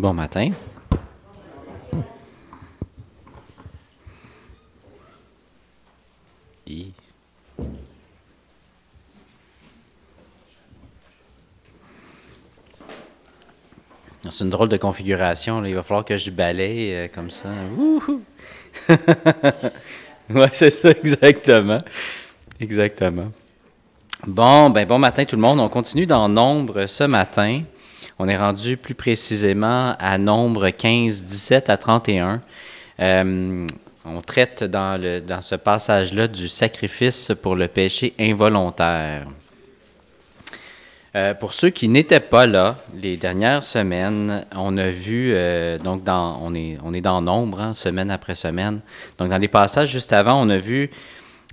Bon matin. C'est une drôle de configuration. Il va falloir que je balaye euh, comme ça. oui, c'est ça, exactement. Exactement. Bon, ben bon matin tout le monde. On continue dans Nombre ce matin. On est rendu plus précisément à Nombre 15, 17 à 31. Euh, on traite dans, ce passage-là du sacrifice pour le péché involontaire. Euh, pour ceux qui n'étaient pas là, les dernières semaines, on a vu, euh, donc dans, on, est, on est dans nombre, hein, semaine après semaine. Donc dans les passages juste avant, on a vu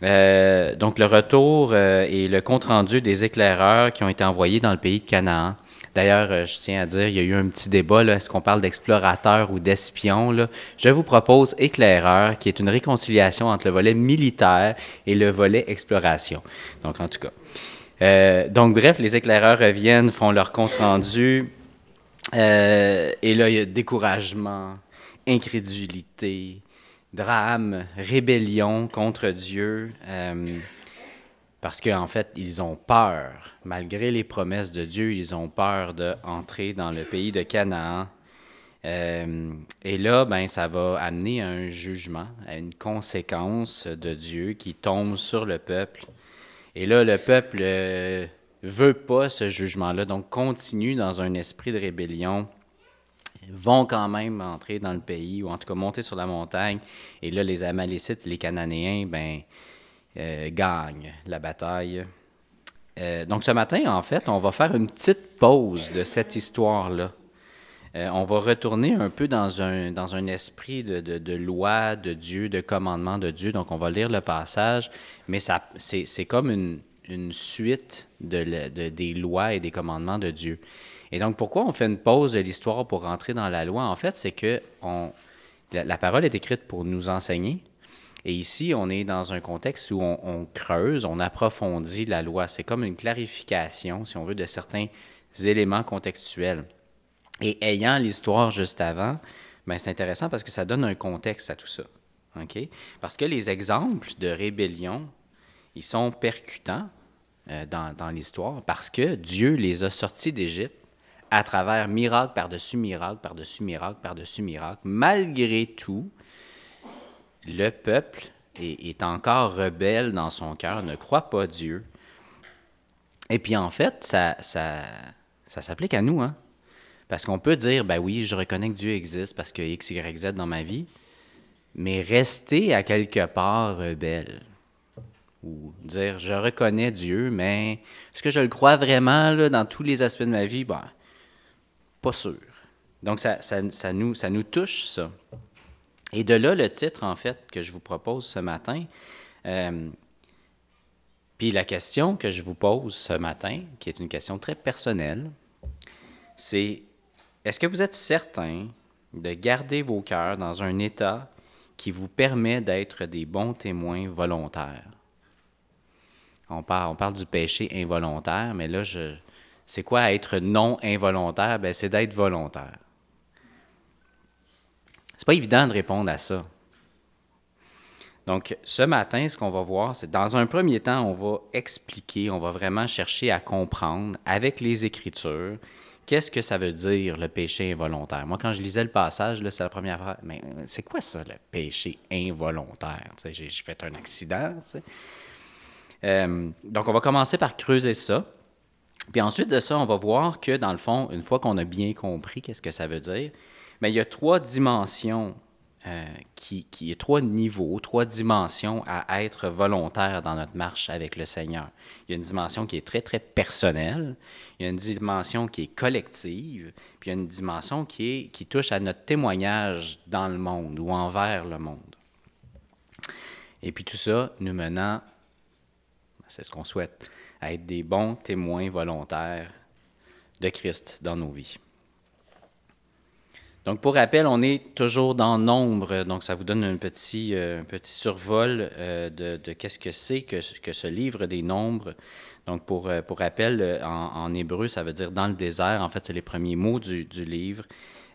donc le retour et le compte-rendu des éclaireurs qui ont été envoyés dans le pays de Canaan. D'ailleurs, je tiens à dire, il y a eu un petit débat, est-ce qu'on parle d'explorateurs ou d'espions? Je vous propose éclaireur, qui est une réconciliation entre le volet militaire et le volet exploration. Donc en tout cas. Euh, donc, bref, les éclaireurs reviennent, font leur compte-rendu. Euh, et là, il y a découragement, incrédulité, drame, rébellion contre Dieu. Euh, parce qu'en en fait, ils ont peur, malgré les promesses de Dieu, ils ont peur d'entrer dans le pays de Canaan. et là, ben, ça va amener à un jugement, à une conséquence de Dieu qui tombe sur le peuple. Et là, le peuple euh, veut pas ce jugement-là, donc continue dans un esprit de rébellion vont quand même entrer dans le pays, ou en tout cas monter sur la montagne. Et là, les Amalécites, les Cananéens, ben, euh, gagnent la bataille. Euh, donc ce matin, en fait, on va faire une petite pause de cette histoire-là. on va retourner un peu dans un, dans un esprit de, de, loi de Dieu, de commandement de Dieu. Donc on va lire le passage, mais c'est, comme une, une suite de, des lois et des commandements de Dieu. Et donc, pourquoi on fait une pause de l'histoire pour rentrer dans la loi? En fait, c'est que on, la, parole est écrite pour nous enseigner. Et ici, on est dans un contexte où on, creuse, on approfondit la loi. C'est comme une clarification, si on veut, de certains éléments contextuels. Et ayant l'histoire juste avant, ben c'est intéressant parce que ça donne un contexte à tout ça. Parce que les exemples de rébellion, ils sont percutants euh, dans l'histoire parce que Dieu les a sortis d'Égypte à travers miracle par-dessus miracle, par-dessus miracle, par-dessus miracle. Malgré tout, le peuple est, encore rebelle dans son cœur, ne croit pas Dieu. Et puis en fait, ça, ça, ça s'applique à nous. Hein? Parce qu'on peut dire, ben oui, je reconnais que Dieu existe parce que X, Y, Z dans ma vie, mais rester à quelque part rebelle ou dire je reconnais Dieu, mais est-ce que je le crois vraiment là, dans tous les aspects de ma vie? Ben, pas sûr. Donc, ça, ça nous touche, ça. Et de là, le titre, en fait, que je vous propose ce matin. Euh, puis la question que je vous pose ce matin, qui est une question très personnelle, c'est est-ce que vous êtes certain de garder vos cœurs dans un état qui vous permet d'être des bons témoins volontaires? On parle, du péché involontaire, mais là, c'est quoi être non involontaire? Ben, c'est d'être volontaire. Pas évident de répondre à ça. Donc, ce matin, ce qu'on va voir, c'est dans un premier temps, on va expliquer, on va vraiment chercher à comprendre avec les Écritures qu'est-ce que ça veut dire le péché involontaire. Moi, quand je lisais le passage, c'est la première fois, mais c'est quoi ça, le péché involontaire? J'ai fait un accident. Euh, donc, on va commencer par creuser ça. Puis ensuite de ça, on va voir que, dans le fond, une fois qu'on a bien compris qu'est-ce que ça veut dire, mais il y a trois dimensions, euh, qui, trois niveaux, trois dimensions à être volontaire dans notre marche avec le Seigneur. Il y a une dimension qui est très, très personnelle, il y a une dimension qui est collective, puis il y a une dimension qui, qui touche à notre témoignage dans le monde ou envers le monde. Et puis tout ça nous menant c'est ce qu'on souhaite, à être des bons témoins volontaires de Christ dans nos vies. Donc, pour rappel, on est toujours dans nombre, donc ça vous donne un petit, euh, petit survol euh, de, qu'est-ce que c'est que, ce livre des nombres. Donc, pour, euh, pour rappel, en, hébreu, ça veut dire dans le désert. En fait, c'est les premiers mots du, du livre.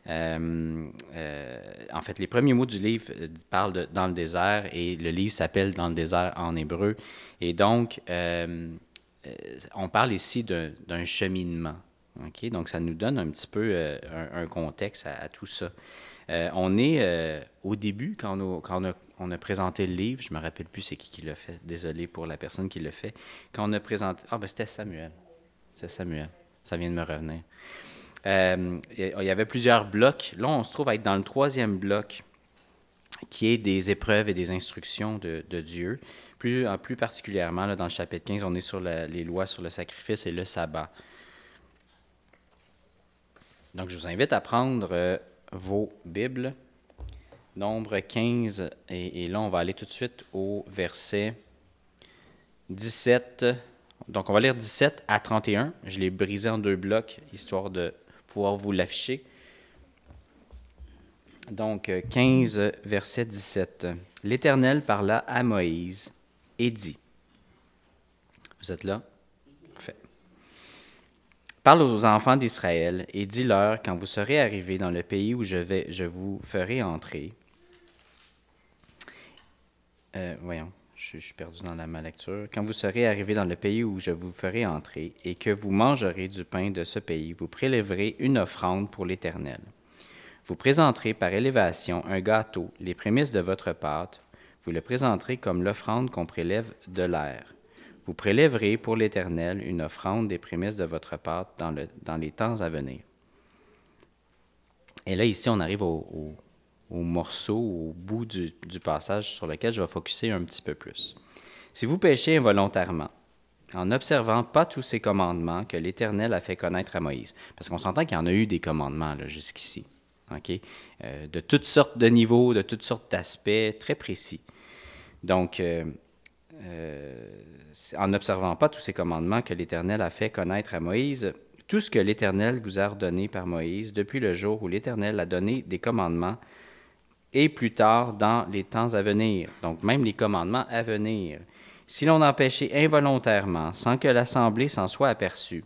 En fait, les premiers mots du livre parlent dans le désert et le livre s'appelle Dans le désert en hébreu. Et donc, on parle ici d'un cheminement. Donc, ça nous donne un petit peu un, contexte à, tout ça. on est au début, quand, on a présenté le livre, je me rappelle plus c'est qui qui l'a fait, désolé pour la personne qui l'a fait. Quand on a présenté, ah ben c'était Samuel, c'est Samuel, ça vient de me revenir. Euh, il y avait plusieurs blocs. Là, on se trouve à être dans le troisième bloc, qui est des épreuves et des instructions de, Dieu. Plus, plus particulièrement, là, dans le chapitre 15, on est sur les lois sur le sacrifice et le sabbat. Donc, je vous invite à prendre euh, vos Bibles Nombre 15, et, là, on va aller tout de suite au verset 17. Donc, on va lire 17 à 31. Je l'ai brisé en deux blocs, histoire de pouvoir vous l'afficher. Donc, 15, verset 17. L'Éternel parla à Moïse et dit, vous êtes là? Parle aux enfants d'Israël et dis-leur, quand vous serez arrivés dans le pays où je, vais, je vous ferai entrer, euh, voyons, je, suis perdu dans la ma lecture. Quand vous serez arrivés dans le pays où je vous ferai entrer, et que vous mangerez du pain de ce pays, vous prélèverez une offrande pour l'Éternel. Vous présenterez par élévation un gâteau, les prémices de votre pâte. Vous le présenterez comme l'offrande qu'on prélève de l'air. Vous prélèverez pour l'Éternel une offrande des prémices de votre pâte dans, le, dans les temps à venir. Et là, ici, on arrive au au morceau, au bout du, passage sur lequel je vais focuser un petit peu plus. Si vous péchez involontairement, en n'observant pas tous ces commandements que l'Éternel a fait connaître à Moïse, parce qu'on s'entend qu'il y en a eu des commandements jusqu'ici, euh, de toutes sortes de niveaux, de toutes sortes d'aspects très précis. Donc, euh, en n'observant pas tous ces commandements que l'Éternel a fait connaître à Moïse, tout ce que l'Éternel vous a ordonné par Moïse depuis le jour où l'Éternel a donné des commandements et plus tard dans les temps à venir, donc même les commandements à venir. Si l'on en péchait involontairement, sans que l'assemblée s'en soit aperçue,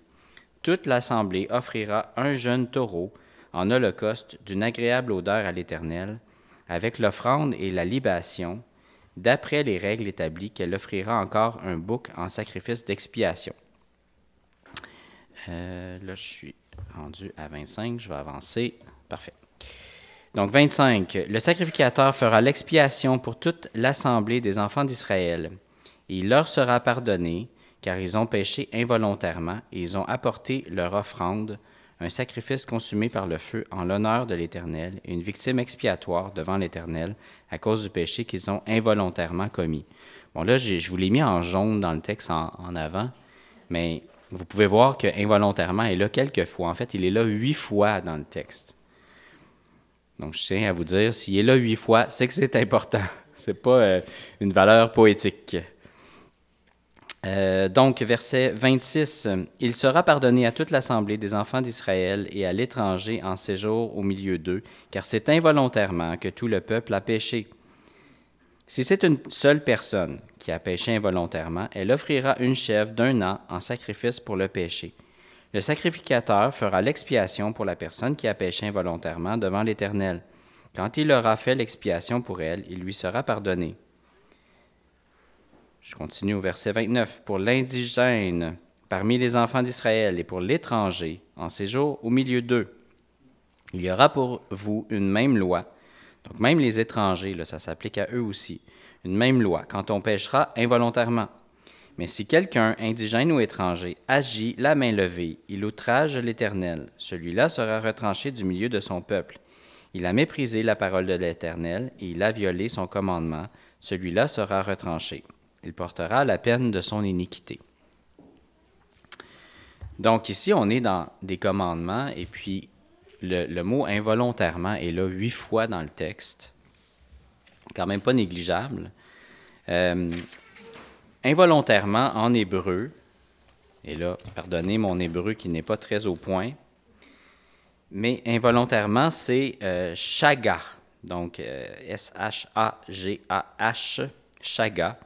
toute l'assemblée offrira un jeune taureau en holocauste d'une agréable odeur à l'Éternel, avec l'offrande et la libation, d'après les règles établies qu'elle offrira encore un bouc en sacrifice d'expiation. Euh, là, je suis rendu à 25, je vais avancer. Parfait. Donc 25. Le sacrificateur fera l'expiation pour toute l'assemblée des enfants d'Israël. Il leur sera pardonné, car ils ont péché involontairement et ils ont apporté leur offrande, un sacrifice consumé par le feu en l'honneur de l'Éternel et une victime expiatoire devant l'Éternel à cause du péché qu'ils ont involontairement commis. Bon, là, je vous l'ai mis en jaune dans le texte en, avant, mais vous pouvez voir que involontairement est là quelques fois. En fait, il est là huit fois dans le texte. Donc, je tiens à vous dire, s'il est là huit fois, c'est que c'est important. Ce n'est pas euh, une valeur poétique. Euh, donc, verset 26, Il sera pardonné à toute l'assemblée des enfants d'Israël et à l'étranger en séjour au milieu d'eux, car c'est involontairement que tout le peuple a péché. Si c'est une seule personne qui a péché involontairement, elle offrira une chèvre d'un an en sacrifice pour le péché. Le sacrificateur fera l'expiation pour la personne qui a péché involontairement devant l'Éternel. Quand il aura fait l'expiation pour elle, il lui sera pardonné. Je continue au verset 29. Pour l'indigène parmi les enfants d'Israël et pour l'étranger en séjour au milieu d'eux, il y aura pour vous une même loi. Donc même les étrangers, là, ça s'applique à eux aussi. Une même loi quand on péchera involontairement. Mais si quelqu'un, indigène ou étranger, agit la main levée, il outrage l'Éternel, celui-là sera retranché du milieu de son peuple. Il a méprisé la parole de l'Éternel et il a violé son commandement, celui-là sera retranché. Il portera la peine de son iniquité. Donc ici, on est dans des commandements et puis le, mot involontairement est là huit fois dans le texte, quand même pas négligeable. Euh, involontairement en hébreu, et là, pardonnez mon hébreu qui n'est pas très au point, mais involontairement, c'est euh, shaga, donc euh, S-H-A-G-A-H, shaga.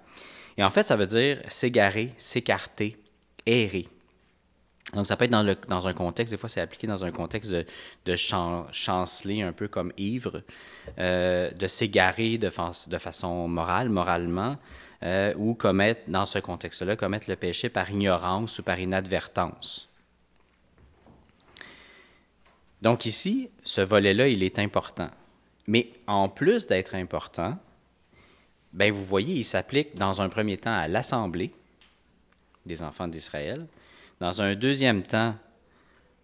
Et en fait, ça veut dire s'égarer, s'écarter, errer. Donc, ça peut être dans, un contexte, des fois, c'est appliqué dans un contexte de, de chanceler, un peu comme ivre, euh, de s'égarer de, de, façon morale, moralement, euh, ou commettre, dans ce contexte-là, commettre le péché par ignorance ou par inadvertance. Donc ici, ce volet-là, il est important. Mais en plus d'être important, ben vous voyez, il s'applique dans un premier temps à l'Assemblée des enfants d'Israël, dans un deuxième temps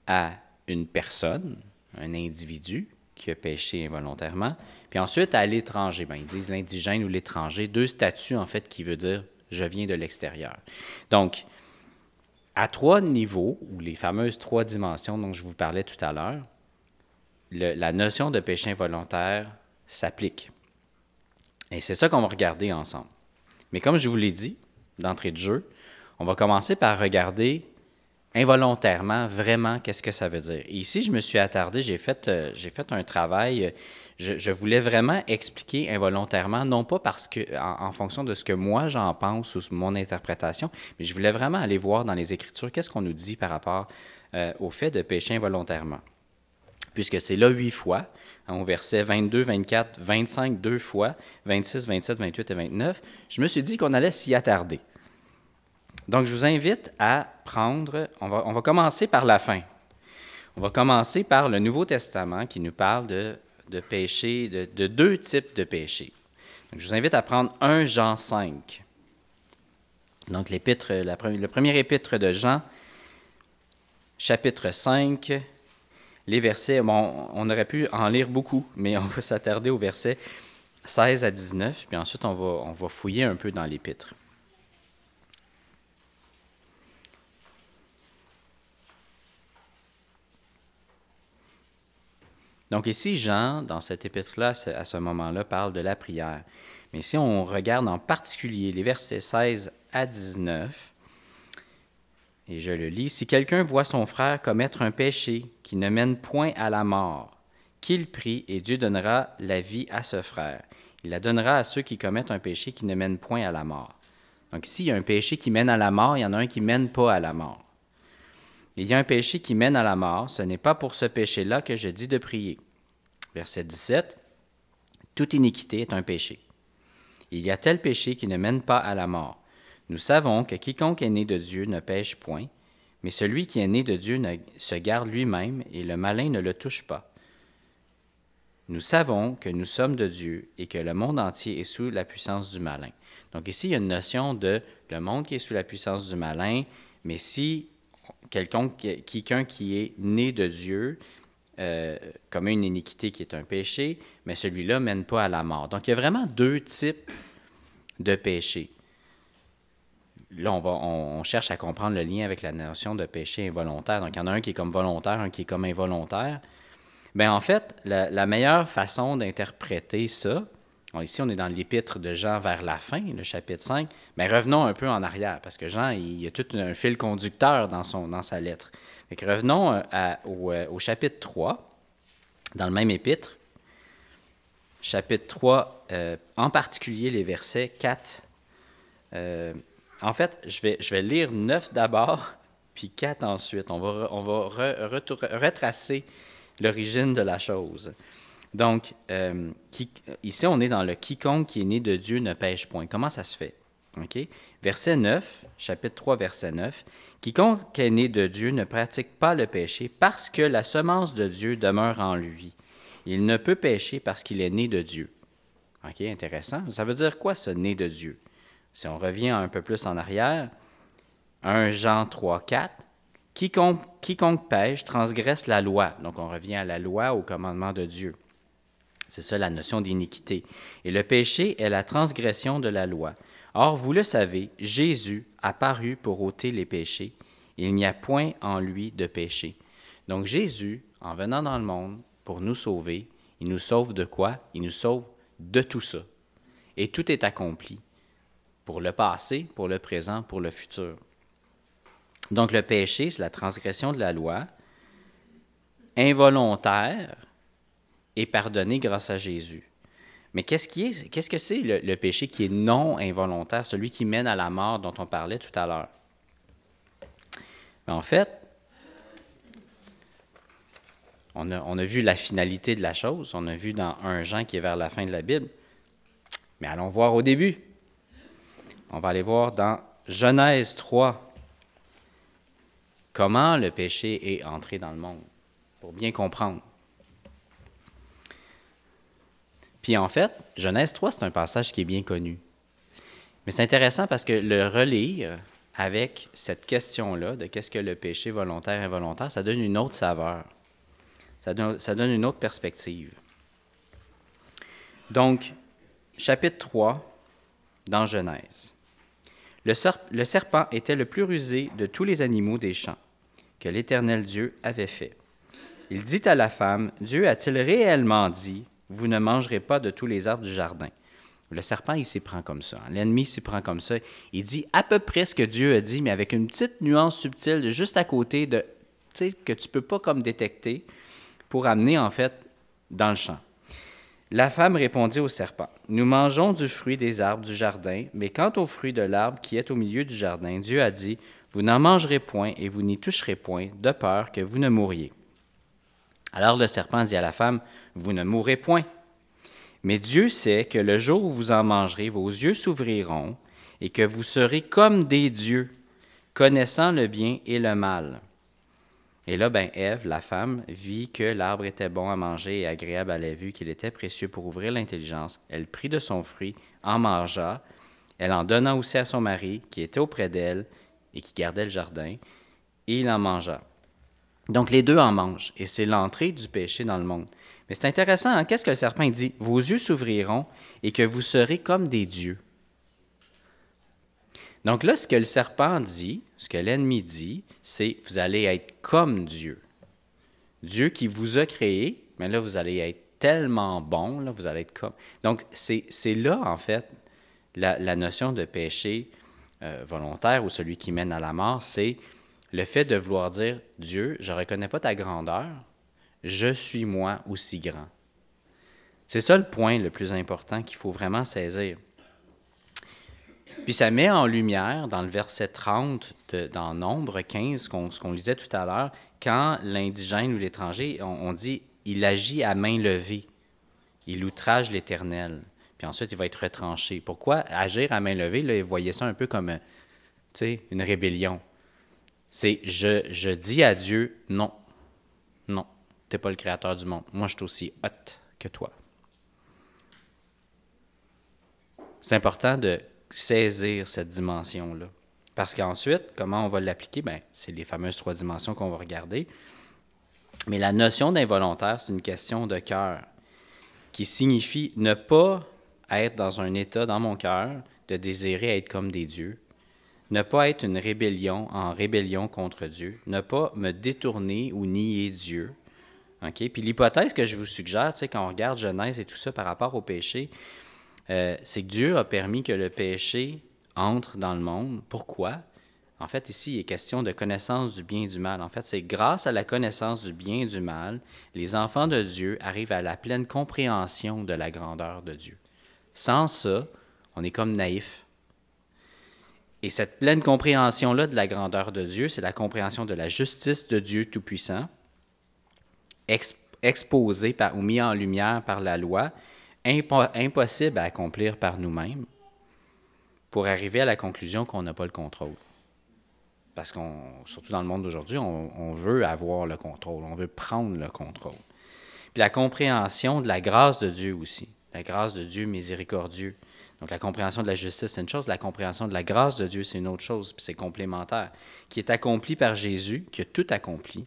à une personne, un individu qui a péché involontairement, puis ensuite à l'étranger. Ben, ils disent l'indigène ou l'étranger, deux statuts en fait qui veut dire je viens de l'extérieur. Donc, à trois niveaux, ou les fameuses trois dimensions dont je vous parlais tout à l'heure, la notion de péché involontaire s'applique. Et c'est ça qu'on va regarder ensemble. Mais comme je vous l'ai dit, d'entrée de jeu, on va commencer par regarder involontairement vraiment qu'est-ce que ça veut dire. ici, je me suis attardé, j'ai fait, euh, un travail, je, voulais vraiment expliquer involontairement, non pas parce que, en, fonction de ce que moi j'en pense ou mon interprétation, mais je voulais vraiment aller voir dans les Écritures qu'est-ce qu'on nous dit par rapport euh, au fait de pécher involontairement. Puisque c'est là huit fois, hein, au verset 22, 24, 25, deux fois, 26, 27, 28 et 29, je me suis dit qu'on allait s'y attarder. Donc, je vous invite à prendre, on va, on va commencer par la fin. On va commencer par le Nouveau Testament qui nous parle de, de péché, de, deux types de péchés. Donc, je vous invite à prendre 1 Jean 5. Donc, la, le premier épître de Jean, chapitre 5, les versets, bon, on aurait pu en lire beaucoup, mais on va s'attarder au verset 16 à 19, puis ensuite on va, on va fouiller un peu dans l'épître. Donc ici, Jean, dans cet épître-là, à ce moment-là, parle de la prière. Mais si on regarde en particulier les versets 16 à 19, et je le lis, Si quelqu'un voit son frère commettre un péché qui ne mène point à la mort, qu'il prie et Dieu donnera la vie à ce frère. Il la donnera à ceux qui commettent un péché qui ne mène point à la mort. Donc ici, il y a un péché qui mène à la mort, il y en a un qui ne mène pas à la mort. Il y a un péché qui mène à la mort, ce n'est pas pour ce péché-là que je dis de prier. Verset 17. Toute iniquité est un péché. Il y a tel péché qui ne mène pas à la mort. Nous savons que quiconque est né de Dieu ne pêche point, mais celui qui est né de Dieu se garde lui-même et le malin ne le touche pas. Nous savons que nous sommes de Dieu et que le monde entier est sous la puissance du malin. Donc ici, il y a une notion de le monde qui est sous la puissance du malin, mais si quelqu'un qui est né de Dieu euh, comme une iniquité qui est un péché, mais celui-là mène pas à la mort. Donc il y a vraiment deux types de péchés. Là, on, cherche à comprendre le lien avec la notion de péché involontaire. Donc il y en a un qui est comme volontaire, un qui est comme involontaire. Bien, en fait, la meilleure façon d'interpréter ça, ici, on est dans l'épître de Jean vers la fin, le chapitre 5. Mais revenons un peu en arrière, parce que Jean, il y a tout un fil conducteur dans, sa lettre. revenons euh, euh, au, chapitre 3, dans le même épître. Chapitre 3, euh, en particulier les versets 4. En fait, je vais, lire 9 d'abord, puis 4 ensuite. On va, on va retracer l'origine de la chose. Donc, euh, ici, on est dans le quiconque qui est né de Dieu ne pêche point. Comment ça se fait? Verset 9, chapitre 3, verset 9. Quiconque est né de Dieu ne pratique pas le péché parce que la semence de Dieu demeure en lui. Il ne peut pécher parce qu'il est né de Dieu. OK, intéressant. Ça veut dire quoi, ce né de Dieu? Si on revient un peu plus en arrière, 1 Jean 3, 4, quiconque, quiconque pêche transgresse la loi. Donc on revient à la loi, au commandement de Dieu. C'est ça la notion d'iniquité. Et le péché est la transgression de la loi. Or, vous le savez, Jésus a paru pour ôter les péchés. Il n'y a point en lui de péché. Donc Jésus, en venant dans le monde pour nous sauver, il nous sauve de quoi? Il nous sauve de tout ça. Et tout est accompli pour le passé, pour le présent, pour le futur. Donc le péché, c'est la transgression de la loi, involontaire, est pardonné grâce à Jésus. Mais qu'est-ce, que c'est le, péché qui est non involontaire, celui qui mène à la mort dont on parlait tout à l'heure? En fait, On a, on a vu la finalité de la chose, on a vu dans un Jean qui est vers la fin de la Bible. Mais allons voir au début. On va aller voir dans Genèse 3 comment le péché est entré dans le monde, pour bien comprendre. Puis en fait, Genèse 3, c'est un passage qui est bien connu. Mais c'est intéressant parce que le relire avec cette question-là de qu'est-ce que le péché volontaire et involontaire, ça donne une autre saveur. Ça donne, ça donne une autre perspective. Donc, chapitre 3 dans Genèse. Le, serpent était le plus rusé de tous les animaux des champs que l'Éternel Dieu avait fait. Il dit à la femme, Dieu a-t-il réellement dit, vous ne mangerez pas de tous les arbres du jardin? Le serpent, il s'y prend comme ça. L'ennemi s'y prend comme ça. Il dit à peu près ce que Dieu a dit, mais avec une petite nuance subtile juste à côté de, que tu ne peux pas comme détecter pour amener en fait dans le champ. La femme répondit au serpent, Nous mangeons du fruit des arbres du jardin, mais quant au fruit de l'arbre qui est au milieu du jardin, Dieu a dit, Vous n'en mangerez point et vous n'y toucherez point, de peur que vous ne mouriez. Alors le serpent dit à la femme, Vous ne mourrez point. Mais Dieu sait que le jour où vous en mangerez, vos yeux s'ouvriront et que vous serez comme des dieux, connaissant le bien et le mal. Et là, ben, Ève, la femme, vit que l'arbre était bon à manger et agréable à la vue, qu'il était précieux pour ouvrir l'intelligence. Elle prit de son fruit, en mangea. Elle en donna aussi à son mari, qui était auprès d'elle et qui gardait le jardin, et il en mangea. Donc les deux en mangent, et c'est l'entrée du péché dans le monde. Mais c'est intéressant, hein? qu'est-ce que le serpent dit? Vos yeux s'ouvriront et que vous serez comme des dieux. Donc là, ce que le serpent dit, ce que l'ennemi dit, c'est vous allez être comme Dieu. Dieu qui vous a créé, mais là, vous allez être tellement bon, là, vous allez être comme. Donc, c'est là, en fait, la, notion de péché euh, volontaire ou celui qui mène à la mort, c'est le fait de vouloir dire Dieu, je ne reconnais pas ta grandeur, je suis moi aussi grand. C'est ça le point le plus important qu'il faut vraiment saisir. Puis ça met en lumière dans le verset 30 dans Nombre 15, ce qu'on lisait tout à l'heure, quand l'indigène ou l'étranger, on, dit il agit à main levée, il outrage l'Éternel, puis ensuite il va être retranché. Pourquoi agir à main levée? Là, il voyait ça un peu comme une rébellion. C'est je, je dis à Dieu non, non, tu n'es pas le créateur du monde. Moi, je suis aussi hot que toi. C'est important de saisir cette dimension-là. Parce qu'ensuite, comment on va l'appliquer? Ben, c'est les fameuses trois dimensions qu'on va regarder. Mais la notion d'involontaire, c'est une question de cœur, qui signifie ne pas être dans un état dans mon cœur de désirer être comme des dieux, ne pas être une rébellion en rébellion contre Dieu, ne pas me détourner ou nier Dieu. Puis l'hypothèse que je vous suggère, quand on regarde Genèse et tout ça par rapport au péché, euh, c'est que Dieu a permis que le péché entre dans le monde. Pourquoi? En fait, ici, il est question de connaissance du bien et du mal. En fait, c'est grâce à la connaissance du bien et du mal, les enfants de Dieu arrivent à la pleine compréhension de la grandeur de Dieu. Sans ça, on est comme naïf. Et cette pleine compréhension-là de la grandeur de Dieu, c'est la compréhension de la justice de Dieu Tout-Puissant, exposée ou mise en lumière par la loi, impossible à accomplir par nous-mêmes pour arriver à la conclusion qu'on n'a pas le contrôle. Parce qu'on, surtout dans le monde d'aujourd'hui, on, veut avoir le contrôle, on veut prendre le contrôle. Puis la compréhension de la grâce de Dieu aussi, la grâce de Dieu miséricordieux. Donc la compréhension de la justice, c'est une chose, la compréhension de la grâce de Dieu, c'est une autre chose, puis c'est complémentaire, qui est accompli par Jésus, qui a tout accompli,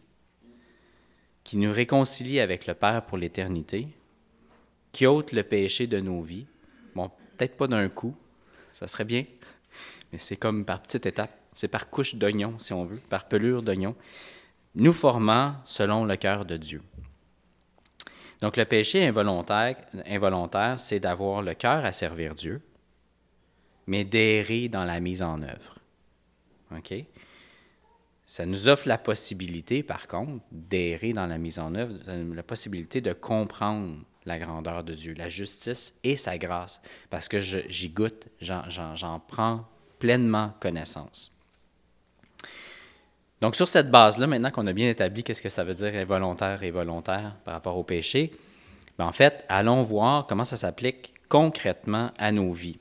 qui nous réconcilie avec le Père pour l'éternité, qui ôte le péché de nos vies. Bon, peut-être pas d'un coup, ça serait bien, mais c'est comme par petites étapes. C'est par couche d'oignon, si on veut, par pelure d'oignon, nous formant selon le cœur de Dieu. Donc le péché involontaire, involontaire c'est d'avoir le cœur à servir Dieu, mais d'errer dans la mise en œuvre. OK? Ça nous offre la possibilité, par contre, d'errer dans la mise en œuvre, la possibilité de comprendre la grandeur de Dieu, la justice et sa grâce, parce que j'y goûte, j'en prends pleinement connaissance. Donc, sur cette base-là, maintenant qu'on a bien établi qu'est-ce que ça veut dire involontaire et volontaire par rapport au péché, bien, en fait, allons voir comment ça s'applique concrètement à nos vies.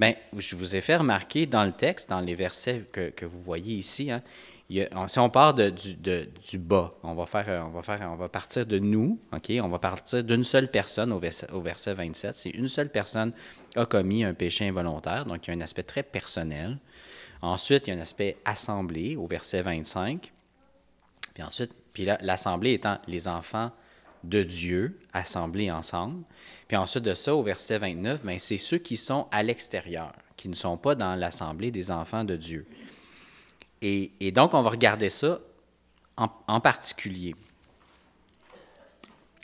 Bien, je vous ai fait remarquer dans le texte, dans les versets que, que vous voyez ici, hein, si on part du, bas, on va, faire, on, va faire, on va partir de nous? On va partir d'une seule personne au verset, au verset 27. C'est une seule personne a commis un péché involontaire, donc il y a un aspect très personnel. Ensuite, il y a un aspect assemblée au verset 25. Puis ensuite, puis l'assemblée étant les enfants de Dieu assemblés ensemble. Puis ensuite de ça, au verset 29, ben, c'est ceux qui sont à l'extérieur, qui ne sont pas dans l'assemblée des enfants de Dieu. Et, donc, on va regarder ça en, particulier.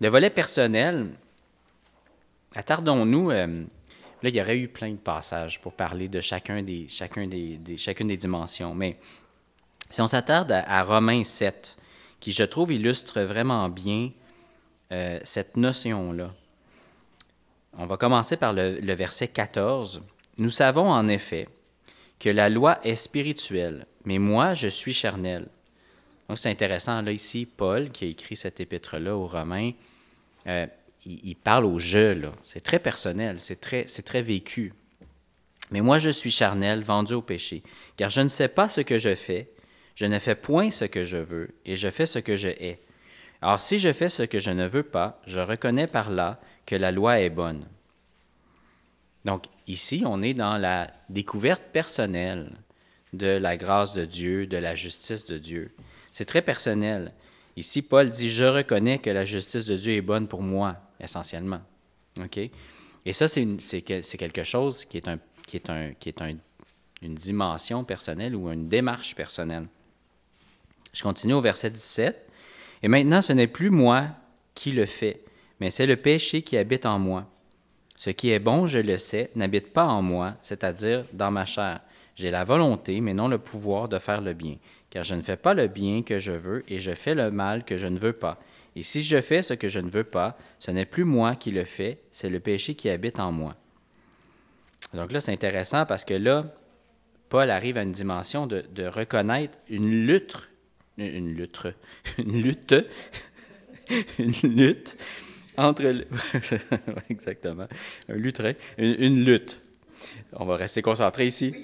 Le volet personnel, attardons-nous, euh, là, il y aurait eu plein de passages pour parler de chacun des, chacun des, chacune des dimensions, mais si on s'attarde à, Romains 7, qui, je trouve, illustre vraiment bien euh, cette notion-là. On va commencer par le verset 14. Nous savons en effet que la loi est spirituelle, mais moi, je suis charnel. Donc, c'est intéressant. Là, ici, Paul, qui a écrit cette épître-là aux Romains, euh, il, parle au je, là. C'est très personnel, c'est très, c'est très vécu. Mais moi, je suis charnel, vendu au péché, car je ne sais pas ce que je fais, je ne fais point ce que je veux, et je fais ce que je hais. Alors, si je fais ce que je ne veux pas, je reconnais par là que la loi est bonne. Donc, ici, on est dans la découverte personnelle de la grâce de Dieu, de la justice de Dieu. C'est très personnel. Ici, Paul dit, je reconnais que la justice de Dieu est bonne pour moi, essentiellement. OK? Et ça, c'est quelque chose qui est, une dimension personnelle ou une démarche personnelle. Je continue au verset 17. Et maintenant, ce n'est plus moi qui le fais, mais c'est le péché qui habite en moi. Ce qui est bon, je le sais, n'habite pas en moi, c'est-à-dire dans ma chair. J'ai la volonté, mais non le pouvoir de faire le bien, car je ne fais pas le bien que je veux, et je fais le mal que je ne veux pas. Et si je fais ce que je ne veux pas, ce n'est plus moi qui le fais, c'est le péché qui habite en moi. Donc là, c'est intéressant parce que là, Paul arrive à une dimension de, reconnaître une lutte, une lutte, une lutte, une lutte entre... Exactement, un lutrin, une lutte. On va rester concentré ici.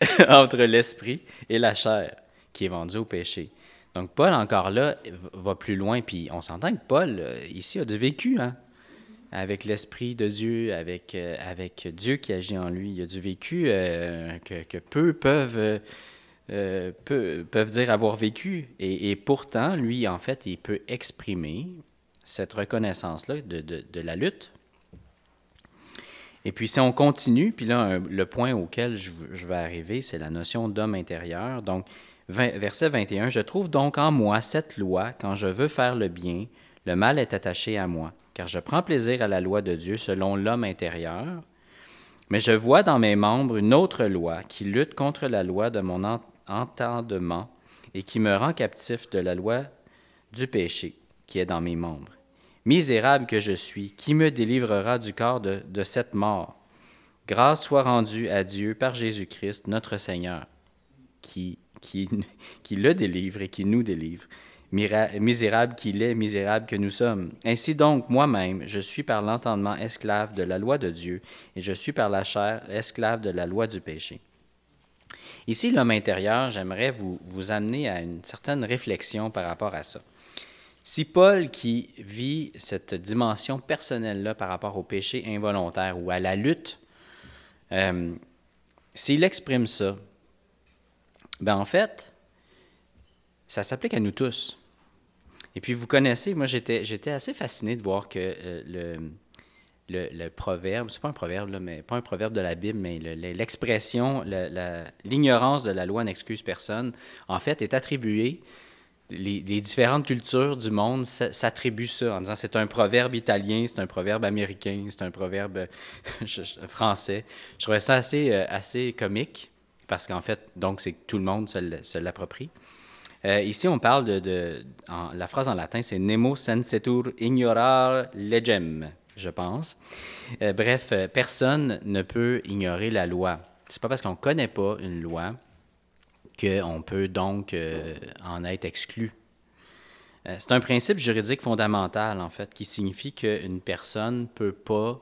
entre l'esprit et la chair qui est vendue au péché. Donc Paul, encore là, va plus loin, puis on s'entend que Paul, euh, ici, a du vécu, hein? avec l'Esprit de Dieu, avec, euh, avec Dieu qui agit en lui. Il a du vécu euh, que, peu peuvent, peuvent dire avoir vécu. Et, pourtant, lui, en fait, il peut exprimer cette reconnaissance-là de, de, la lutte et puis si on continue, puis là, le point auquel je, vais arriver, c'est la notion d'homme intérieur. Donc, verset 21, Je trouve donc en moi cette loi, quand je veux faire le bien, le mal est attaché à moi, car je prends plaisir à la loi de Dieu selon l'homme intérieur. Mais je vois dans mes membres une autre loi qui lutte contre la loi de mon entendement et qui me rend captif de la loi du péché qui est dans mes membres. Misérable que je suis, qui me délivrera du corps de, cette mort? Grâce soit rendue à Dieu par Jésus-Christ, notre Seigneur, qui, qui, qui le délivre et qui nous délivre. Misérable qu'il est, misérable que nous sommes. Ainsi donc, moi-même, je suis par l'entendement esclave de la loi de Dieu, et je suis par la chair esclave de la loi du péché. Ici, l'homme intérieur, j'aimerais vous, vous amener à une certaine réflexion par rapport à ça. Si Paul, qui vit cette dimension personnelle-là par rapport au péché involontaire ou à la lutte, euh, s'il exprime ça, ben en fait, ça s'applique à nous tous. Et puis vous connaissez, moi j'étais, j'étais assez fasciné de voir que euh, le, le, proverbe, c'est pas un proverbe, là, mais pas un proverbe de la Bible, mais l'expression, l'ignorance de la loi n'excuse personne, en fait, est attribuée les, différentes cultures du monde s'attribuent ça en disant c'est un proverbe italien, c'est un proverbe américain, c'est un proverbe français. Je trouvais ça assez, euh, assez comique parce qu'en fait, donc, c'est que tout le monde se l'approprie. Euh, ici, on parle de. la phrase en latin, c'est Nemo sensetur ignorar legem, je pense. Euh, bref, personne ne peut ignorer la loi. C'est pas parce qu'on connaît pas une loi qu'on peut donc euh, en être exclu. Euh, c'est un principe juridique fondamental, en fait, qui signifie qu'une personne ne peut pas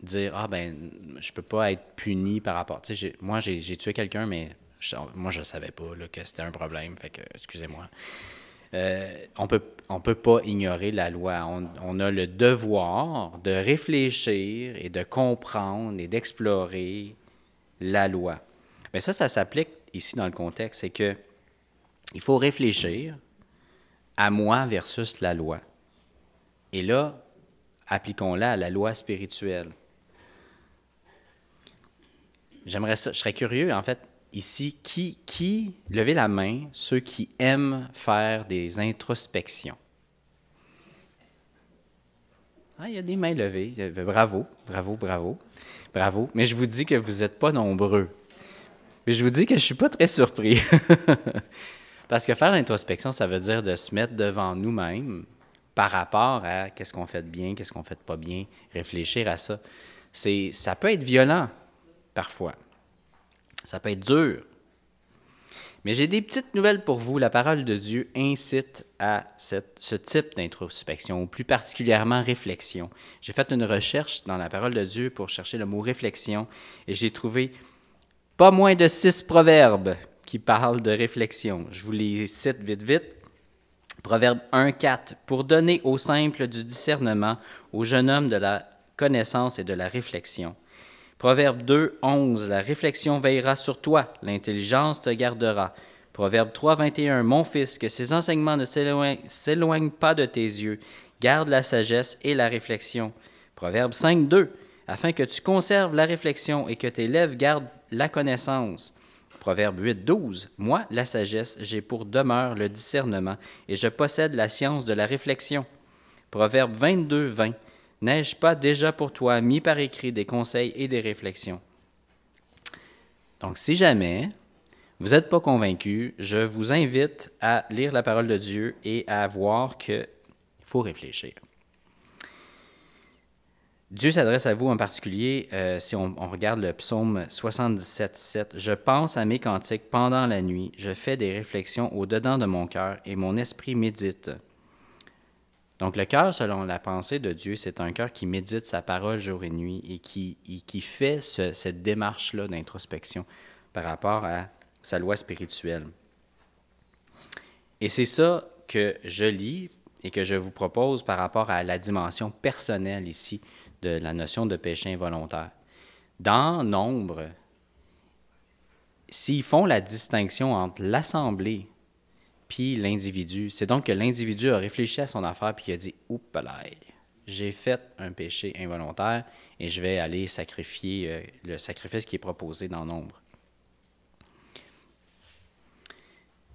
dire Ah, ben, je peux pas être puni par rapport. Tu sais, moi, j'ai tué quelqu'un, mais moi, je ne savais pas que c'était un problème, fait que, excusez-moi. Euh, on peut, on peut pas ignorer la loi. On, on, a le devoir de réfléchir et de comprendre et d'explorer la loi. Mais ça, ça s'applique ici dans le contexte, c'est que il faut réfléchir à moi versus la loi. Et là, appliquons-la à la loi spirituelle. J'aimerais je serais curieux, en fait, ici, qui, qui, levez la main, ceux qui aiment faire des introspections. Ah, il y a des mains levées. Bravo, bravo, bravo, bravo. Mais je vous dis que vous n'êtes pas nombreux. Mais je vous dis que je suis pas très surpris. Parce que faire l'introspection, ça veut dire de se mettre devant nous-mêmes par rapport à qu'est-ce qu'on fait de bien, qu'est-ce qu'on fait pas bien, réfléchir à ça. C'est, ça peut être violent parfois. Ça peut être dur. Mais j'ai des petites nouvelles pour vous. La parole de Dieu incite à ce type d'introspection, ou plus particulièrement réflexion. J'ai fait une recherche dans la parole de Dieu pour chercher le mot réflexion et j'ai trouvé pas moins de six proverbes qui parlent de réflexion. Je vous les cite vite, vite. Proverbe 1.4. Pour donner au simple du discernement, au jeune homme de la connaissance et de la réflexion. Proverbe 2, 11. La réflexion veillera sur toi, l'intelligence te gardera. Proverbe 3, 21. Mon fils, que ces enseignements ne s'éloignent pas de tes yeux. Garde la sagesse et la réflexion. Proverbe 5, 2. Afin que tu conserves la réflexion et que tes lèvres gardent la connaissance. Proverbe 8, 12. Moi, la sagesse, j'ai pour demeure le discernement, et je possède la science de la réflexion. Proverbe 22, 20. N'ai-je pas déjà pour toi mis par écrit des conseils et des réflexions? Donc, si jamais vous n'êtes pas convaincu, je vous invite à lire la parole de Dieu et à voir qu'il faut réfléchir. Dieu s'adresse à vous en particulier euh, si on, regarde le psaume 77, 7. Je pense à mes cantiques pendant la nuit, je fais des réflexions au-dedans de mon cœur et mon esprit médite. Donc, le cœur, selon la pensée de Dieu, c'est un cœur qui médite sa parole jour et nuit et qui, qui fait cette démarche-là d'introspection par rapport à sa loi spirituelle. Et c'est ça que je lis et que je vous propose par rapport à la dimension personnelle ici de la notion de péché involontaire. Dans Nombre, s'ils font la distinction entre l'assemblée puis l'individu. C'est donc que l'individu a réfléchi à son affaire puis il a dit Oups, j'ai fait un péché involontaire et je vais aller sacrifier euh, le sacrifice qui est proposé dans nombre.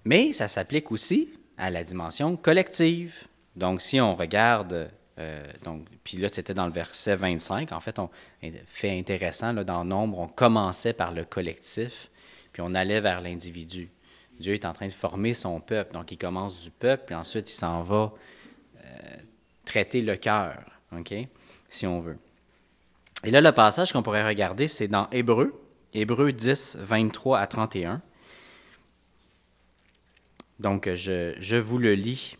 Mais ça s'applique aussi à la dimension collective. Donc, si on regarde, euh, donc, puis là, c'était dans le verset 25, en fait, on, fait intéressant, là, dans nombre, on commençait par le collectif, puis on allait vers l'individu. Dieu est en train de former son peuple. Donc, il commence du peuple, puis ensuite, il s'en va euh, traiter le cœur, si on veut. Et là, le passage qu'on pourrait regarder, c'est dans Hébreu, Hébreu 10, 23 à 31. Donc, je, je vous le lis.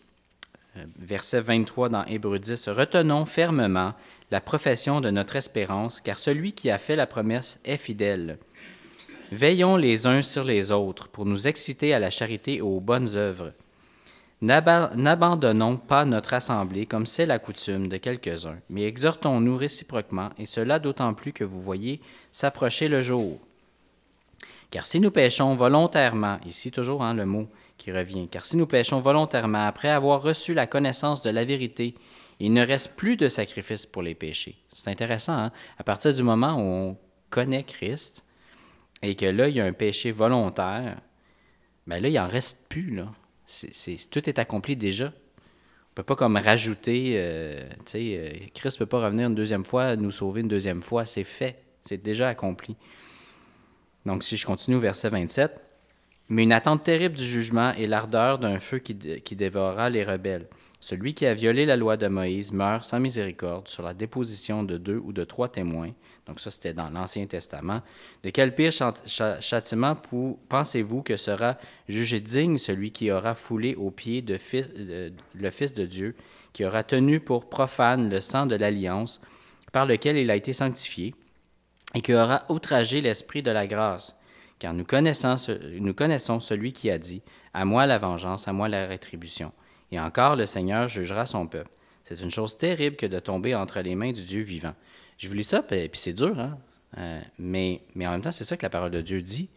Euh, verset 23 dans Hébreu 10. Retenons fermement la profession de notre espérance, car celui qui a fait la promesse est fidèle. Veillons les uns sur les autres pour nous exciter à la charité et aux bonnes œuvres. N'abandonnons pas notre assemblée comme c'est la coutume de quelques-uns, mais exhortons-nous réciproquement, et cela d'autant plus que vous voyez s'approcher le jour. Car si nous péchons volontairement, ici toujours hein, le mot qui revient, car si nous péchons volontairement après avoir reçu la connaissance de la vérité, il ne reste plus de sacrifice pour les péchés. C'est intéressant, hein? à partir du moment où on connaît Christ, et que là, il y a un péché volontaire, bien là, il n'en reste plus. Là. tout est accompli déjà. On ne peut pas comme rajouter, euh, tu euh, Christ ne peut pas revenir une deuxième fois, nous sauver une deuxième fois. C'est fait. C'est déjà accompli. Donc, si je continue au verset 27, mais une attente terrible du jugement et l'ardeur d'un feu qui, qui dévorera les rebelles. Celui qui a violé la loi de Moïse meurt sans miséricorde sur la déposition de deux ou de trois témoins. Donc ça, c'était dans l'Ancien Testament. De quel pire châtiment pensez-vous que sera jugé digne celui qui aura foulé aux pieds le Fils de Dieu, qui aura tenu pour profane le sang de l'alliance par lequel il a été sanctifié, et qui aura outragé l'Esprit de la grâce? Car nous connaissons, celui qui a dit, À moi la vengeance, à moi la rétribution. Et encore, le Seigneur jugera son peuple. C'est une chose terrible que de tomber entre les mains du Dieu vivant. Je vous lis ça, puis c'est dur, hein? Euh, mais, en même temps, c'est ça que la parole de Dieu dit.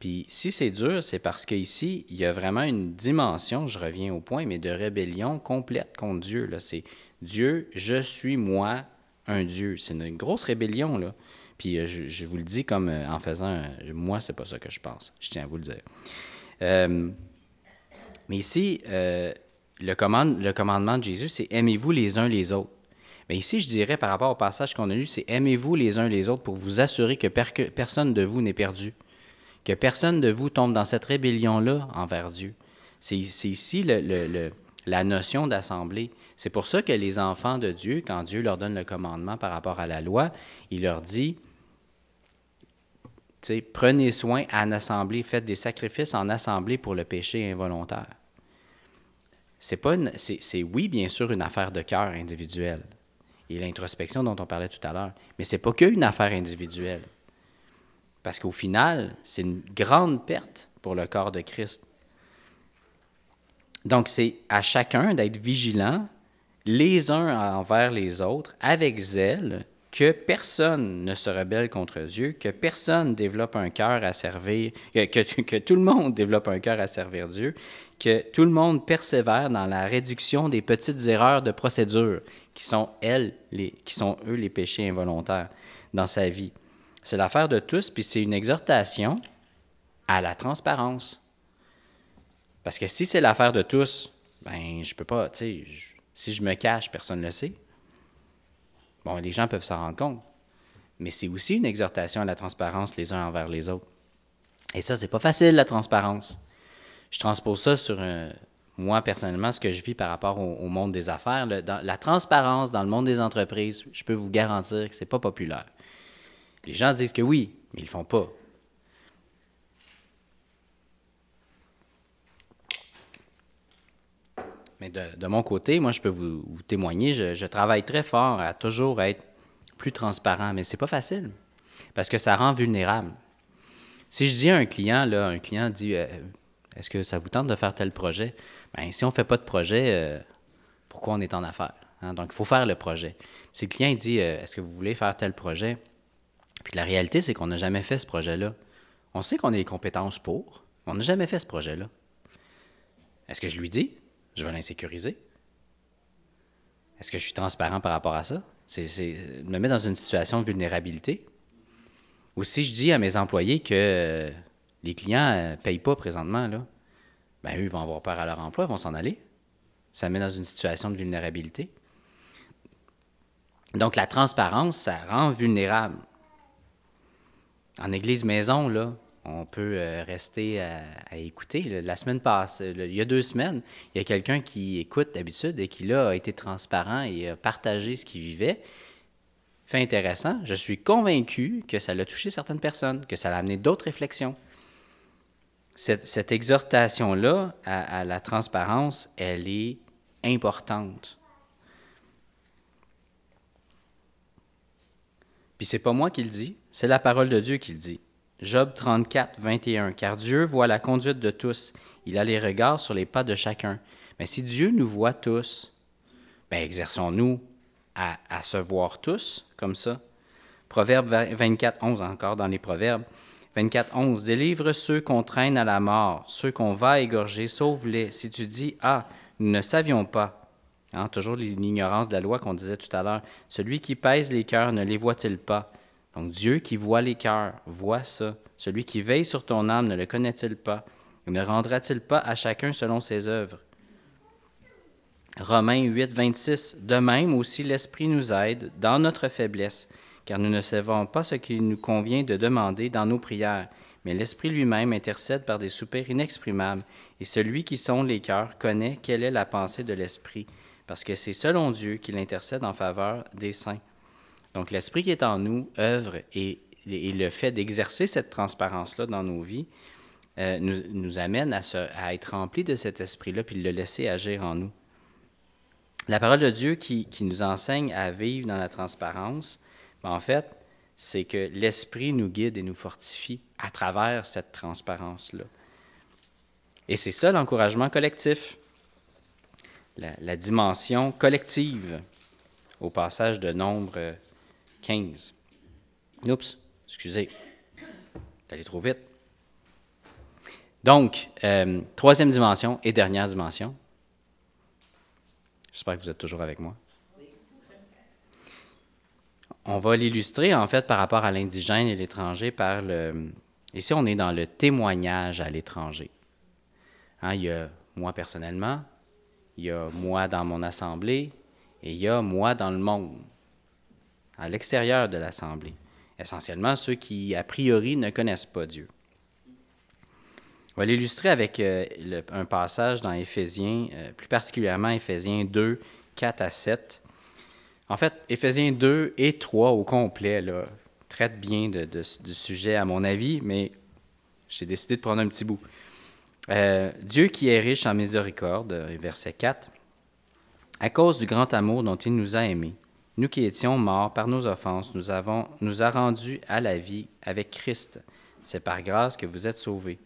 Puis si c'est dur, c'est parce qu'ici, il y a vraiment une dimension, je reviens au point, mais de rébellion complète contre Dieu. C'est Dieu, je suis moi, un Dieu. C'est une grosse rébellion, là. Puis euh, je, vous le dis comme euh, en faisant, moi, c'est pas ça que je pense. Je tiens à vous le dire. mais ici, le, commandement de Jésus, c'est aimez-vous les uns les autres. Mais ici, je dirais par rapport au passage qu'on a lu, c'est aimez-vous les uns les autres pour vous assurer que personne de vous n'est perdu, que personne de vous tombe dans cette rébellion-là envers Dieu. C'est ici la notion d'assemblée. C'est pour ça que les enfants de Dieu, quand Dieu leur donne le commandement par rapport à la loi, il leur dit prenez soin en assemblée, faites des sacrifices en assemblée pour le péché involontaire c'est pas c'est, oui bien sûr une affaire de cœur individuelle et l'introspection dont on parlait tout à l'heure, mais c'est pas qu'une affaire individuelle. Parce qu'au final, c'est une grande perte pour le corps de Christ. Donc c'est à chacun d'être vigilant les uns envers les autres avec zèle que personne ne se rebelle contre Dieu, que personne développe un cœur à servir, que, que, tout le monde développe un cœur à servir Dieu, que tout le monde persévère dans la réduction des petites erreurs de procédure qui sont, elles, les, qui sont eux, les péchés involontaires dans sa vie. C'est l'affaire de tous, puis c'est une exhortation à la transparence. Parce que si c'est l'affaire de tous, ben je peux pas, tu sais, si je me cache, personne ne le sait. Bon, les gens peuvent s'en rendre compte. Mais c'est aussi une exhortation à la transparence les uns envers les autres. Et ça, c'est pas facile, la transparence. Je transpose ça sur moi, personnellement, ce que je vis par rapport au, monde des affaires. la transparence dans le monde des entreprises, je peux vous garantir que c'est pas populaire. Les gens disent que oui, mais ils le font pas. Mais de, mon côté, moi, je peux vous, témoigner, je, travaille très fort à toujours être plus transparent, mais c'est pas facile parce que ça rend vulnérable. Si je dis à un client, là, un client dit euh, Est-ce que ça vous tente de faire tel projet Bien, si on ne fait pas de projet, euh, pourquoi on est en affaires hein? Donc, il faut faire le projet. Si le client dit euh, Est-ce que vous voulez faire tel projet Puis la réalité, c'est qu'on n'a jamais fait ce projet-là. On sait qu'on a les compétences pour, mais on n'a jamais fait ce projet-là. Est-ce que je lui dis? Je vais l'insécuriser. Est-ce que je suis transparent par rapport à ça? C'est me mettre dans une situation de vulnérabilité. Ou si je dis à mes employés que euh, les clients ne euh, payent pas présentement, là, ben eux, ils vont avoir peur à leur emploi, ils vont s'en aller. Ça me met dans une situation de vulnérabilité. Donc, la transparence, ça rend vulnérable. En église maison, là, on peut euh, rester à, écouter. La semaine passée, il y a deux semaines, il y a quelqu'un qui écoute d'habitude et qui là a été transparent et a partagé ce qu'il vivait. Fait intéressant. Je suis convaincu que ça l'a touché certaines personnes, que ça l'a amené d'autres réflexions. Cette, exhortation-là à, à la transparence, elle est importante. Puis c'est pas moi qui le dis, c'est la parole de Dieu qui le dit. Job 34, 21. Car Dieu voit la conduite de tous. Il a les regards sur les pas de chacun. Mais si Dieu nous voit tous, ben exerçons-nous à, se voir tous comme ça. Proverbe 24, 11, encore dans les Proverbes. 24, 11. Délivre ceux qu'on traîne à la mort, ceux qu'on va égorger, sauve-les. Si tu dis, ah, nous ne savions pas. Hein, toujours l'ignorance de la loi qu'on disait tout à l'heure. Celui qui pèse les cœurs ne les voit-il pas? Donc Dieu qui voit les cœurs, voit ça. Celui qui veille sur ton âme ne le connaît-il pas? Ne rendra-t-il pas à chacun selon ses œuvres? Romains 8, 26. De même aussi l'Esprit nous aide dans notre faiblesse, car nous ne savons pas ce qu'il nous convient de demander dans nos prières. mais l'Esprit lui-même intercède par des soupirs inexprimables, et celui qui sonde les cœurs connaît quelle est la pensée de l'Esprit, parce que c'est selon Dieu qu'il intercède en faveur des saints. Donc l'Esprit qui est en nous œuvre et, le fait d'exercer cette transparence-là dans nos vies euh, nous, amène à, être remplis de cet Esprit-là, puis le laisser agir en nous. La parole de Dieu qui, nous enseigne à vivre dans la transparence, ben, en fait, c'est que l'Esprit nous guide et nous fortifie à travers cette transparence-là. Et c'est ça l'encouragement collectif, la, dimension collective au passage de nombre 15. Oups, excusez, d'aller trop vite. Donc, euh, troisième dimension et dernière dimension. J'espère que vous êtes toujours avec moi. On va l'illustrer en fait par rapport à l'indigène et l'étranger par le, Ici, on est dans le témoignage à l'étranger. Hein, il y a moi personnellement, il y a moi dans mon assemblée et il y a moi dans le monde, à l'extérieur de l'assemblée. Essentiellement ceux qui, a priori, ne connaissent pas Dieu. On va l'illustrer avec euh, un passage dans Éphésiens, euh, plus particulièrement Éphésiens 2, 4 à 7. En fait, Éphésiens 2 et 3 au complet, là, traite bien de, du sujet, à mon avis, mais j'ai décidé de prendre un petit bout. Euh, Dieu qui est riche en miséricorde, verset 4, à cause du grand amour dont il nous a aimés, nous qui étions morts par nos offenses, nous, avons, nous a rendus à la vie avec Christ. C'est par grâce que vous êtes sauvés.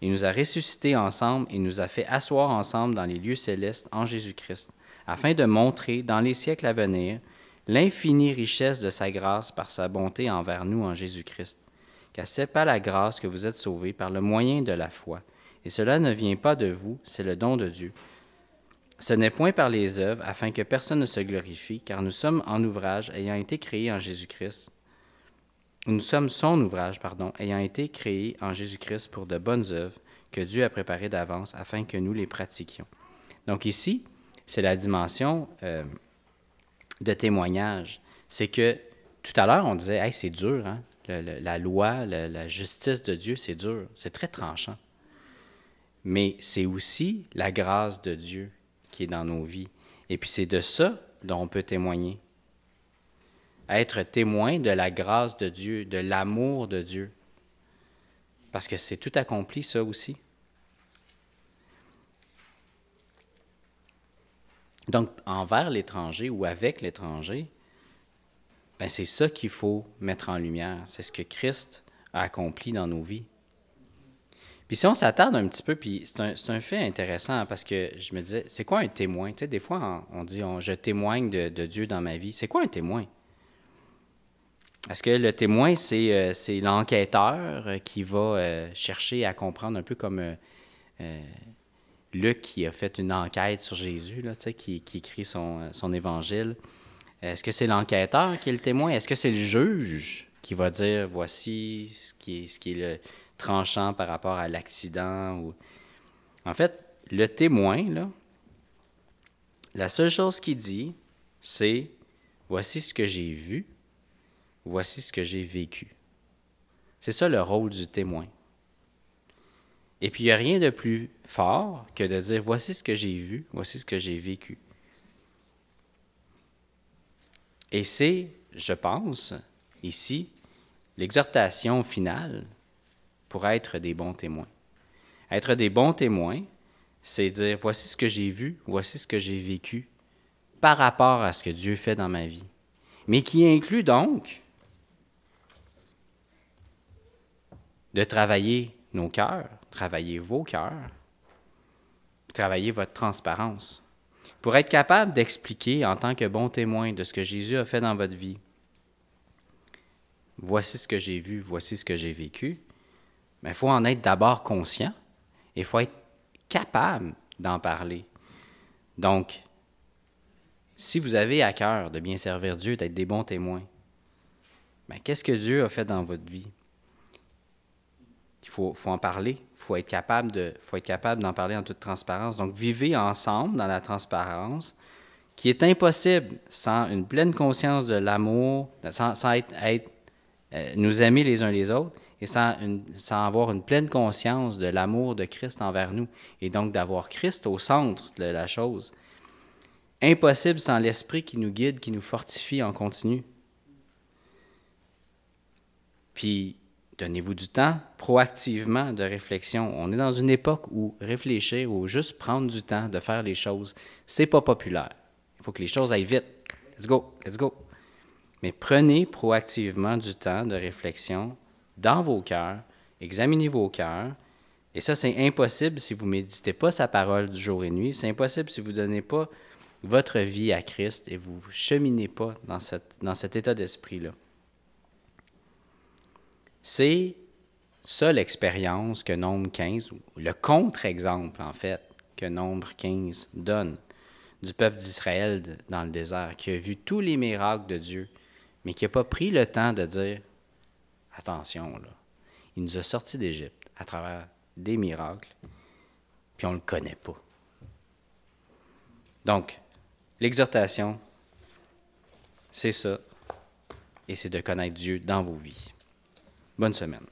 Il nous a ressuscités ensemble et nous a fait asseoir ensemble dans les lieux célestes en Jésus-Christ, afin de montrer dans les siècles à venir l'infinie richesse de sa grâce par sa bonté envers nous en Jésus-Christ. Car c'est pas la grâce que vous êtes sauvés par le moyen de la foi. Et cela ne vient pas de vous, c'est le don de Dieu. Ce n'est point par les œuvres, afin que personne ne se glorifie, car nous sommes en ouvrage ayant été créés en Jésus-Christ. Nous sommes son ouvrage, pardon, ayant été créés en Jésus-Christ pour de bonnes œuvres que Dieu a préparées d'avance afin que nous les pratiquions. Donc ici, c'est la dimension euh, de témoignage. C'est que tout à l'heure, on disait, hey, c'est dur, hein? la loi, la justice de Dieu, c'est dur, c'est très tranchant. Mais c'est aussi la grâce de Dieu qui est dans nos vies. Et puis c'est de ça dont on peut témoigner. Être témoin de la grâce de Dieu, de l'amour de Dieu. Parce que c'est tout accompli, ça aussi. Donc, envers l'étranger ou avec l'étranger, ben c'est ça qu'il faut mettre en lumière. C'est ce que Christ a accompli dans nos vies. Puis si on s'attarde un petit peu, puis c'est un, un, fait intéressant parce que je me disais, c'est quoi un témoin? Tu sais, des fois, on, dit, je témoigne de, de, Dieu dans ma vie. C'est quoi un témoin? Est-ce que le témoin, c'est euh, l'enquêteur qui va euh, chercher à comprendre un peu comme euh, Luc qui a fait une enquête sur Jésus, là, qui, qui écrit son, son évangile. Est-ce que c'est l'enquêteur qui est le témoin? Est-ce que c'est le juge qui va dire voici ce qui ce qui est le tranchant par rapport à l'accident? Ou... En fait, le témoin, là, la seule chose qu'il dit, c'est voici ce que j'ai vu, voici ce que j'ai vécu. C'est ça le rôle du témoin. Et puis, il n'y a rien de plus fort que de dire, voici ce que j'ai vu, voici ce que j'ai vécu. Et c'est, je pense, ici, l'exhortation finale pour être des bons témoins. Être des bons témoins, c'est dire, voici ce que j'ai vu, voici ce que j'ai vécu par rapport à ce que Dieu fait dans ma vie. Mais qui inclut donc de travailler nos cœurs, travailler vos cœurs, travailler votre transparence, pour être capable d'expliquer en tant que bon témoin de ce que Jésus a fait dans votre vie. Voici ce que j'ai vu, voici ce que j'ai vécu. Mais il faut en être d'abord conscient et il faut être capable d'en parler. Donc, si vous avez à cœur de bien servir Dieu, d'être des bons témoins, mais qu'est-ce que Dieu a fait dans votre vie? Il faut, en parler. Il faut être capable de, faut être capable d'en parler en toute transparence. Donc, vivez ensemble dans la transparence, qui est impossible sans une pleine conscience de l'amour, sans, être, euh, nous aimer les uns les autres, et sans, sans avoir une pleine conscience de l'amour de Christ envers nous, et donc d'avoir Christ au centre de la chose. Impossible sans l'Esprit qui nous guide, qui nous fortifie en continu. Puis, donnez-vous du temps proactivement de réflexion. On est dans une époque où réfléchir ou juste prendre du temps de faire les choses, c'est pas populaire. Il faut que les choses aillent vite. Let's go, let's go. Mais prenez proactivement du temps de réflexion dans vos cœurs, examinez vos cœurs. Et ça, c'est impossible si vous ne méditez pas sa parole du jour et nuit. C'est impossible si vous ne donnez pas votre vie à Christ et vous ne cheminez pas dans, cette, dans cet état d'esprit-là. C'est ça l'expérience que Nombre 15, ou le contre-exemple en fait, que Nombre 15 donne du peuple d'Israël dans le désert, qui a vu tous les miracles de Dieu, mais qui n'a pas pris le temps de dire attention, là, il nous a sortis d'Égypte à travers des miracles, puis on ne le connaît pas. Donc, l'exhortation, c'est ça, et c'est de connaître Dieu dans vos vies. Bonne semaine.